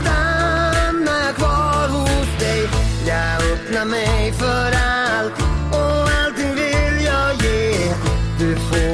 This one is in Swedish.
Stanna kvar hos dig, jag öppnar mig för allt och allting vill jag ge. Du får